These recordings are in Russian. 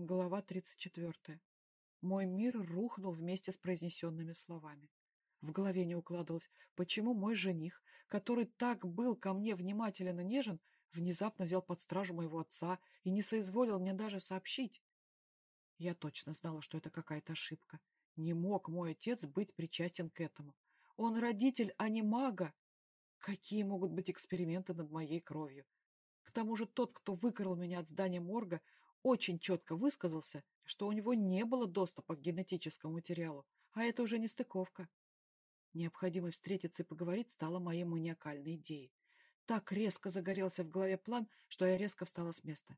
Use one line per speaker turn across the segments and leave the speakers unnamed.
Глава 34. Мой мир рухнул вместе с произнесенными словами. В голове не укладывалось, почему мой жених, который так был ко мне внимателен и нежен, внезапно взял под стражу моего отца и не соизволил мне даже сообщить. Я точно знала, что это какая-то ошибка. Не мог мой отец быть причастен к этому. Он родитель, а не мага. Какие могут быть эксперименты над моей кровью? К тому же тот, кто выкрал меня от здания морга, очень четко высказался, что у него не было доступа к генетическому материалу, а это уже не стыковка. Необходимость встретиться и поговорить стала моей маниакальной идеей. Так резко загорелся в голове план, что я резко встала с места.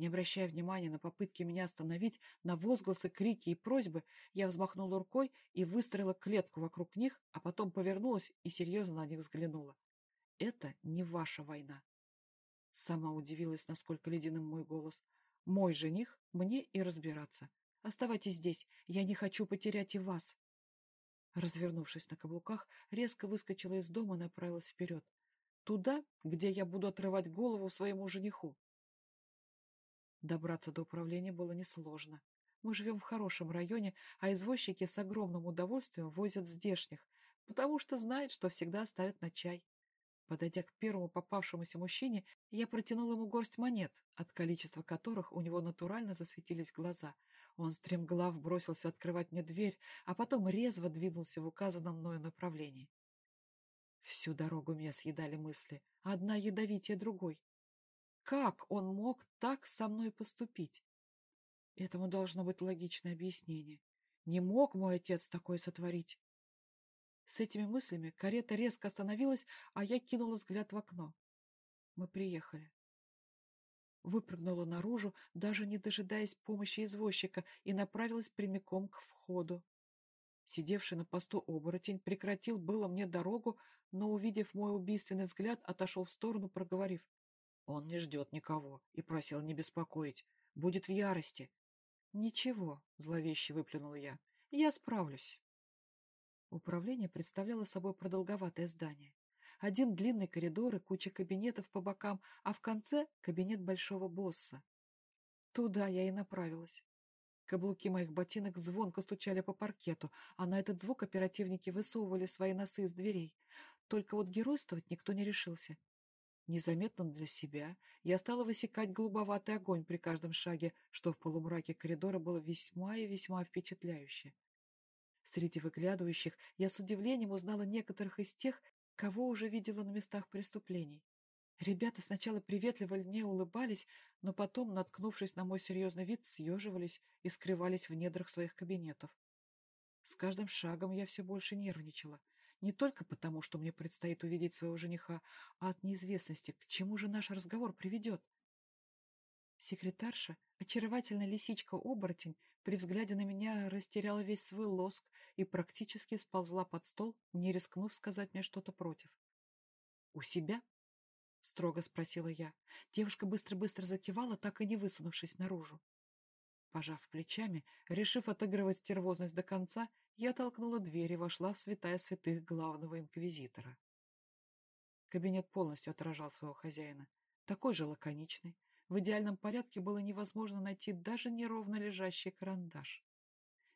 Не обращая внимания на попытки меня остановить, на возгласы, крики и просьбы, я взмахнула рукой и выстроила клетку вокруг них, а потом повернулась и серьезно на них взглянула. «Это не ваша война». Сама удивилась, насколько ледяным мой голос. «Мой жених, мне и разбираться. Оставайтесь здесь, я не хочу потерять и вас». Развернувшись на каблуках, резко выскочила из дома и направилась вперед. Туда, где я буду отрывать голову своему жениху. Добраться до управления было несложно. Мы живем в хорошем районе, а извозчики с огромным удовольствием возят здешних, потому что знают, что всегда оставят на чай. Подойдя к первому попавшемуся мужчине, я протянул ему горсть монет, от количества которых у него натурально засветились глаза. Он стремглав бросился открывать мне дверь, а потом резво двинулся в указанном мною направлении. Всю дорогу меня съедали мысли, одна ядовитее другой. Как он мог так со мной поступить? Этому должно быть логичное объяснение. Не мог мой отец такое сотворить. С этими мыслями карета резко остановилась, а я кинула взгляд в окно. Мы приехали. Выпрыгнула наружу, даже не дожидаясь помощи извозчика, и направилась прямиком к входу. Сидевший на посту оборотень прекратил было мне дорогу, но, увидев мой убийственный взгляд, отошел в сторону, проговорив. Он не ждет никого и просил не беспокоить. Будет в ярости. Ничего, зловеще выплюнул я. Я справлюсь. Управление представляло собой продолговатое здание. Один длинный коридор и куча кабинетов по бокам, а в конце — кабинет большого босса. Туда я и направилась. Каблуки моих ботинок звонко стучали по паркету, а на этот звук оперативники высовывали свои носы из дверей. Только вот геройствовать никто не решился. Незаметно для себя я стала высекать голубоватый огонь при каждом шаге, что в полумраке коридора было весьма и весьма впечатляюще. Среди выглядывающих я с удивлением узнала некоторых из тех, кого уже видела на местах преступлений. Ребята сначала приветливо мне улыбались, но потом, наткнувшись на мой серьезный вид, съеживались и скрывались в недрах своих кабинетов. С каждым шагом я все больше нервничала. Не только потому, что мне предстоит увидеть своего жениха, а от неизвестности, к чему же наш разговор приведет. Секретарша, очаровательная лисичка-оборотень, при взгляде на меня растеряла весь свой лоск и практически сползла под стол, не рискнув сказать мне что-то против. «У себя?» — строго спросила я. Девушка быстро-быстро закивала, так и не высунувшись наружу. Пожав плечами, решив отыгрывать стервозность до конца, я толкнула дверь и вошла в святая святых главного инквизитора. Кабинет полностью отражал своего хозяина. Такой же лаконичный. В идеальном порядке было невозможно найти даже неровно лежащий карандаш.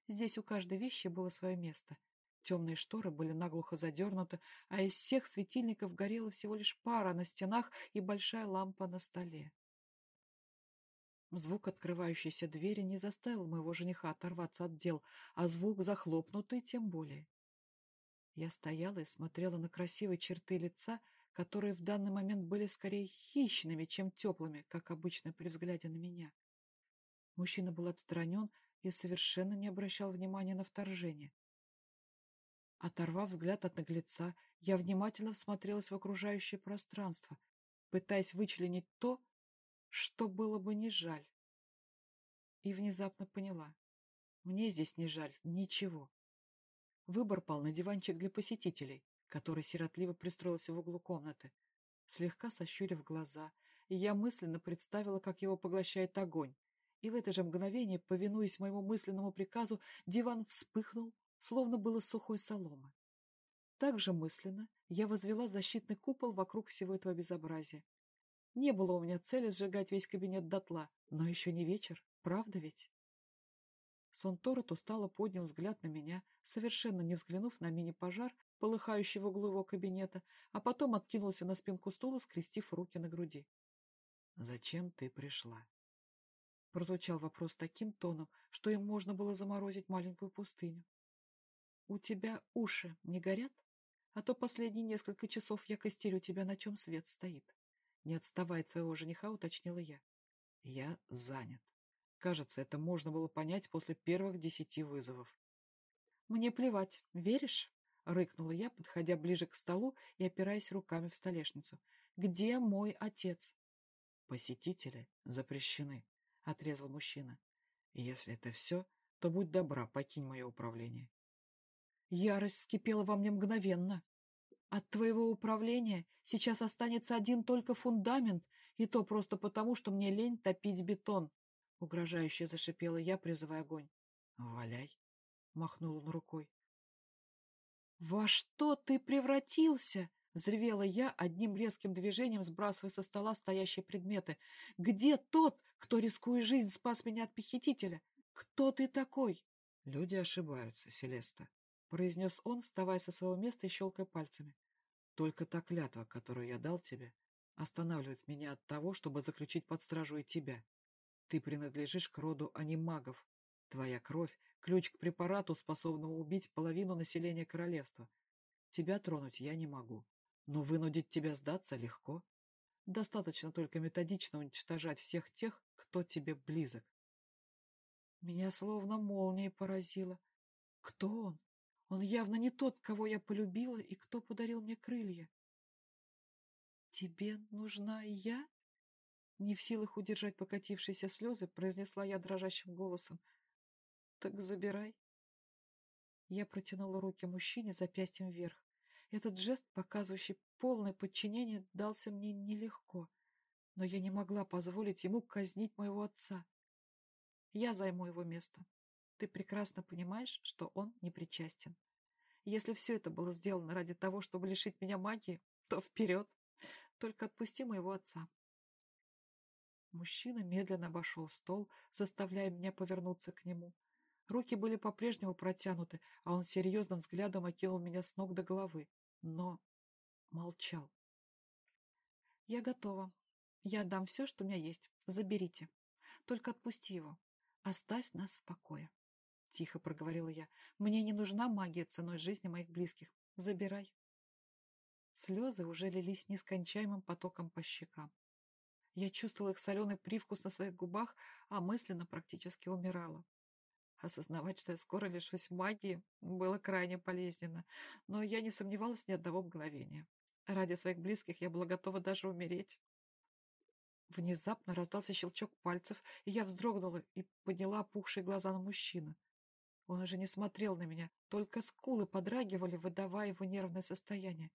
Здесь у каждой вещи было свое место. Темные шторы были наглухо задернуты, а из всех светильников горела всего лишь пара на стенах и большая лампа на столе. Звук открывающейся двери не заставил моего жениха оторваться от дел, а звук захлопнутый тем более. Я стояла и смотрела на красивые черты лица, которые в данный момент были скорее хищными, чем теплыми, как обычно при взгляде на меня. Мужчина был отстранен и совершенно не обращал внимания на вторжение. Оторвав взгляд от наглеца, я внимательно всмотрелась в окружающее пространство, пытаясь вычленить то, что было бы не жаль. И внезапно поняла. Мне здесь не жаль ничего. Выбор пал на диванчик для посетителей, который сиротливо пристроился в углу комнаты. Слегка сощурив глаза, и я мысленно представила, как его поглощает огонь. И в это же мгновение, повинуясь моему мысленному приказу, диван вспыхнул, словно было сухой соломы. Также мысленно я возвела защитный купол вокруг всего этого безобразия, не было у меня цели сжигать весь кабинет дотла, но еще не вечер, Правда ведь? Сонторет устало поднял взгляд на меня, совершенно не взглянув на мини-пожар, полыхающий в углу его кабинета, а потом откинулся на спинку стула, скрестив руки на груди. «Зачем ты пришла?» Прозвучал вопрос таким тоном, что им можно было заморозить маленькую пустыню. «У тебя уши не горят? А то последние несколько часов я костерю тебя, на чем свет стоит». Не отставая от своего жениха, уточнила я. «Я занят. Кажется, это можно было понять после первых десяти вызовов. «Мне плевать, веришь?» — рыкнула я, подходя ближе к столу и опираясь руками в столешницу. «Где мой отец?» «Посетители запрещены», — отрезал мужчина. И «Если это все, то будь добра, покинь мое управление». Ярость вскипела во мне мгновенно. От твоего управления сейчас останется один только фундамент, и то просто потому, что мне лень топить бетон. Угрожающе зашипела я, призывая огонь. «Валяй!» — махнул он рукой. «Во что ты превратился?» — взревела я, одним резким движением сбрасывая со стола стоящие предметы. «Где тот, кто, рискуя жизнь, спас меня от похитителя? Кто ты такой?» «Люди ошибаются, Селеста», — произнес он, вставая со своего места и щелкая пальцами. «Только та клятва, которую я дал тебе, останавливает меня от того, чтобы заключить под стражу и тебя. Ты принадлежишь к роду анимагов. Твоя кровь — ключ к препарату, способному убить половину населения королевства. Тебя тронуть я не могу, но вынудить тебя сдаться легко. Достаточно только методично уничтожать всех тех, кто тебе близок. Меня словно молнией поразило. Кто он? Он явно не тот, кого я полюбила и кто подарил мне крылья. «Тебе нужна я?» Не в силах удержать покатившиеся слезы, произнесла я дрожащим голосом. «Так забирай». Я протянула руки мужчине запястьем вверх. Этот жест, показывающий полное подчинение, дался мне нелегко, но я не могла позволить ему казнить моего отца. Я займу его место. Ты прекрасно понимаешь, что он не причастен. Если все это было сделано ради того, чтобы лишить меня магии, то вперед. Только отпусти моего отца. Мужчина медленно обошел стол, заставляя меня повернуться к нему. Руки были по-прежнему протянуты, а он серьезным взглядом окинул меня с ног до головы, но молчал. «Я готова. Я дам все, что у меня есть. Заберите. Только отпусти его. Оставь нас в покое», — тихо проговорила я. «Мне не нужна магия ценой жизни моих близких. Забирай». Слезы уже лились нескончаемым потоком по щекам. Я чувствовала их соленый привкус на своих губах, а мысленно практически умирала. Осознавать, что я скоро лишусь магии, было крайне болезненно, но я не сомневалась ни одного мгновения. Ради своих близких я была готова даже умереть. Внезапно раздался щелчок пальцев, и я вздрогнула и подняла опухшие глаза на мужчину. Он уже не смотрел на меня, только скулы подрагивали, выдавая его нервное состояние.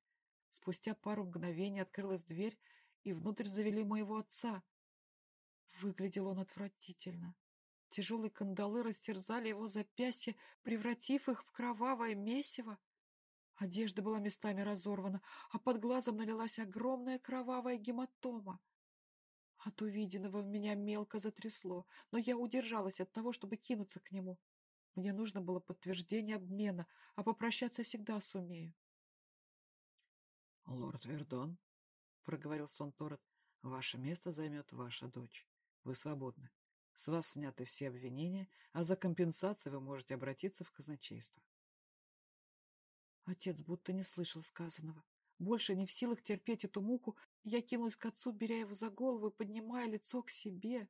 Спустя пару мгновений открылась дверь, и внутрь завели моего отца. Выглядел он отвратительно. Тяжелые кандалы растерзали его запястья, превратив их в кровавое месиво. Одежда была местами разорвана, а под глазом налилась огромная кровавая гематома. От увиденного меня мелко затрясло, но я удержалась от того, чтобы кинуться к нему. Мне нужно было подтверждение обмена, а попрощаться всегда сумею. — Лорд Вердон, — проговорил Сонторет. — Ваше место займет ваша дочь. Вы свободны. С вас сняты все обвинения, а за компенсацией вы можете обратиться в казначейство. Отец будто не слышал сказанного. Больше не в силах терпеть эту муку, я кинулась к отцу, беря его за голову и поднимая лицо к себе.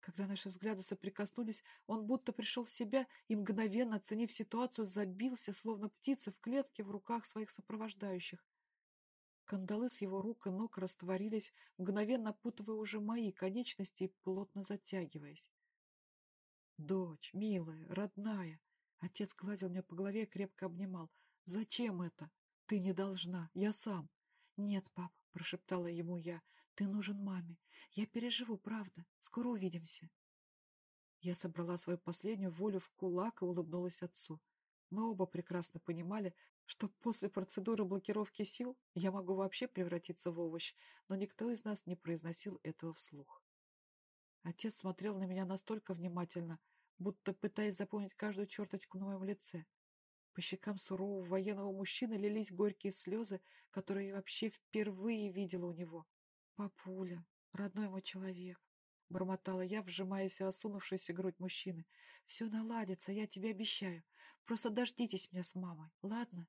Когда наши взгляды соприкоснулись, он будто пришел в себя и, мгновенно оценив ситуацию, забился, словно птица в клетке в руках своих сопровождающих. Кандалы с его рук и ног растворились, мгновенно опутывая уже мои конечности и плотно затягиваясь. «Дочь, милая, родная!» Отец гладил меня по голове и крепко обнимал. «Зачем это? Ты не должна, я сам!» «Нет, пап», — прошептала ему я, — «ты нужен маме. Я переживу, правда. Скоро увидимся». Я собрала свою последнюю волю в кулак и улыбнулась отцу. Мы оба прекрасно понимали, что после процедуры блокировки сил я могу вообще превратиться в овощ, но никто из нас не произносил этого вслух. Отец смотрел на меня настолько внимательно, будто пытаясь запомнить каждую черточку на моем лице. По щекам сурового военного мужчины лились горькие слезы, которые я вообще впервые видела у него. «Папуля, родной мой человек», — бормотала я, вжимаясь в осунувшуюся грудь мужчины. «Все наладится, я тебе обещаю. Просто дождитесь меня с мамой, ладно?»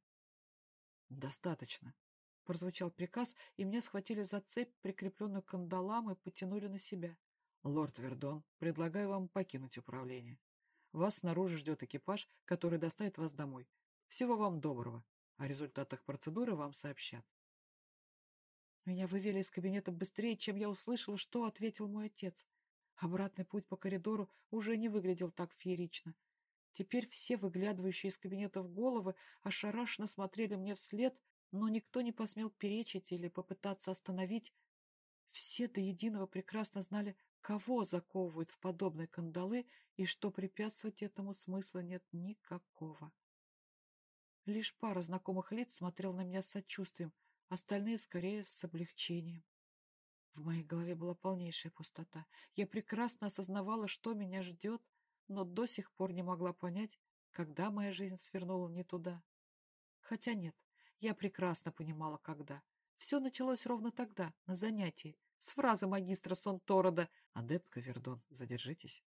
«Достаточно», —
прозвучал приказ, и меня схватили за цепь, прикрепленную к кандалам, и потянули на себя.
«Лорд Вердон, предлагаю вам покинуть управление. Вас снаружи ждет экипаж, который доставит вас домой. Всего вам доброго. О результатах процедуры вам сообщат».
Меня вывели из кабинета быстрее, чем я услышала, что ответил мой отец. Обратный путь по коридору уже не выглядел так феерично. Теперь все выглядывающие из кабинетов головы ошарашенно смотрели мне вслед, но никто не посмел перечить или попытаться остановить. Все до единого прекрасно знали, кого заковывают в подобные кандалы и что препятствовать этому смысла нет никакого. Лишь пара знакомых лиц смотрел на меня с сочувствием, остальные скорее с облегчением. В моей голове была полнейшая пустота. Я прекрасно осознавала, что меня ждет, но до сих пор не могла понять, когда моя жизнь свернула не туда. Хотя нет, я прекрасно понимала, когда. Все началось ровно тогда, на занятии, с фразы магистра Сонторода «Адептка Вердон, задержитесь».